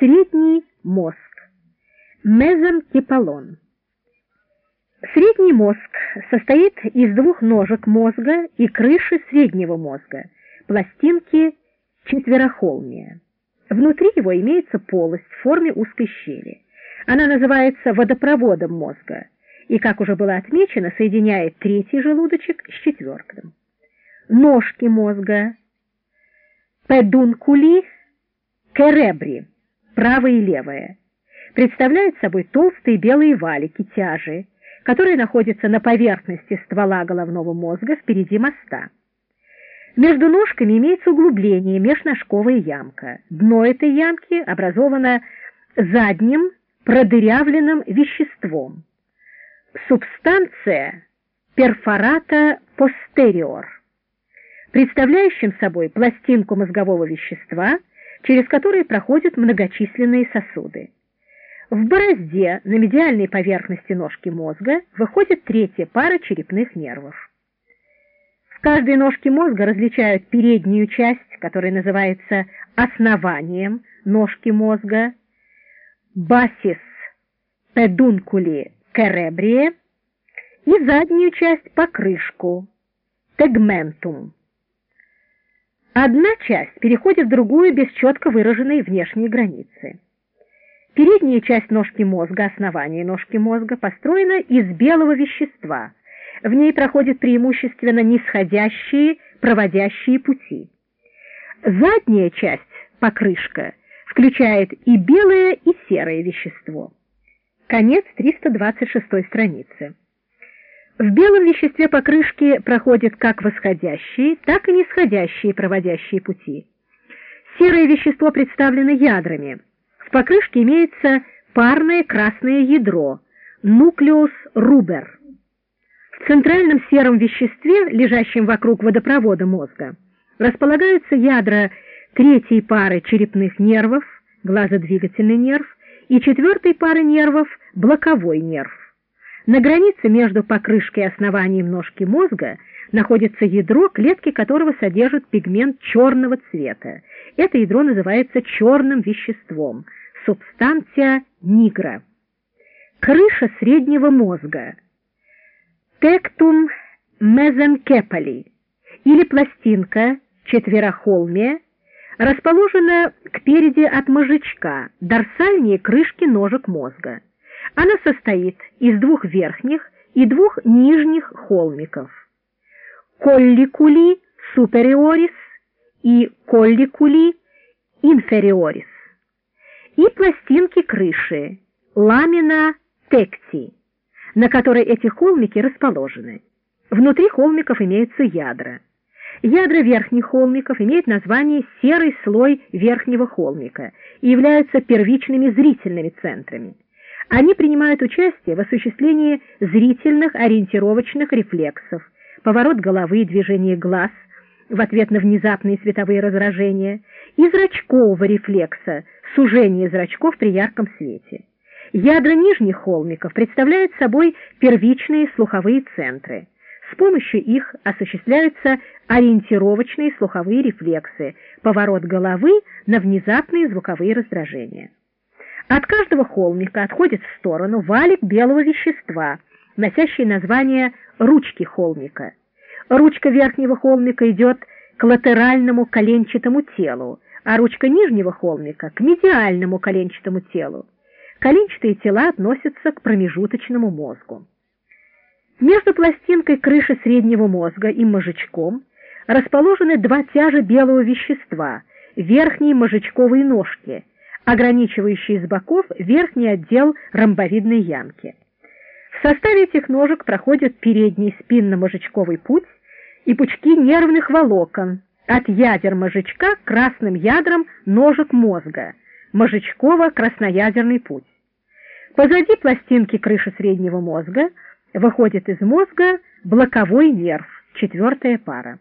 Средний мозг. Мезонкипалон. Средний мозг состоит из двух ножек мозга и крыши среднего мозга, пластинки четверохолмия. Внутри его имеется полость в форме узкой щели. Она называется водопроводом мозга и, как уже было отмечено, соединяет третий желудочек с четвертым. Ножки мозга, педункули, керебри, правая и левая, представляют собой толстые белые валики тяжи, которые находятся на поверхности ствола головного мозга впереди моста. Между ножками имеется углубление, межножковая ямка. Дно этой ямки образовано задним продырявленным веществом. Субстанция перфората постериор, представляющим собой пластинку мозгового вещества, через которые проходят многочисленные сосуды. В борозде на медиальной поверхности ножки мозга выходит третья пара черепных нервов. В каждой ножке мозга различают переднюю часть, которая называется основанием ножки мозга, басис педункули керебрие и заднюю часть покрышку тегментум. Одна часть переходит в другую без четко выраженной внешней границы. Передняя часть ножки мозга, основание ножки мозга, построена из белого вещества. В ней проходят преимущественно нисходящие проводящие пути. Задняя часть, покрышка, включает и белое, и серое вещество. Конец 326 страницы. В белом веществе покрышки проходят как восходящие, так и нисходящие проводящие пути. Серое вещество представлено ядрами. В покрышке имеется парное красное ядро, нуклеус рубер. В центральном сером веществе, лежащем вокруг водопровода мозга, располагаются ядра третьей пары черепных нервов, глазодвигательный нерв, и четвертой пары нервов – блоковой нерв. На границе между покрышкой и основанием ножки мозга находится ядро, клетки которого содержат пигмент черного цвета. Это ядро называется черным веществом – субстанция нигра. Крыша среднего мозга – тектум мезенкепали или пластинка четверохолмия расположена кпереди от мозжечка, дорсальнее крышки ножек мозга. Она состоит из двух верхних и двух нижних холмиков. Колликули супериорис и колликули инфериорис. И пластинки крыши, ламина текти, на которой эти холмики расположены. Внутри холмиков имеются ядра. Ядра верхних холмиков имеют название серый слой верхнего холмика и являются первичными зрительными центрами. Они принимают участие в осуществлении зрительных ориентировочных рефлексов, поворот головы и движение глаз в ответ на внезапные световые раздражения и зрачкового рефлекса, сужение зрачков при ярком свете. Ядра нижних холмиков представляют собой первичные слуховые центры. С помощью их осуществляются ориентировочные слуховые рефлексы, поворот головы на внезапные звуковые раздражения. От каждого холмика отходит в сторону валик белого вещества, носящий название ручки холмика. Ручка верхнего холмика идет к латеральному коленчатому телу, а ручка нижнего холмика — к медиальному коленчатому телу. Коленчатые тела относятся к промежуточному мозгу. Между пластинкой крыши среднего мозга и мозжечком расположены два тяжа белого вещества, верхние мозжечковые ножки, ограничивающие с боков верхний отдел ромбовидной ямки. В составе этих ножек проходят передний спинно-мозжечковый путь и пучки нервных волокон от ядер мозжечка к красным ядрам ножек мозга, мозжечково-красноядерный путь. Позади пластинки крыши среднего мозга – выходит из мозга блоковой нерв, четвертая пара.